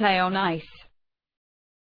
Play on ice.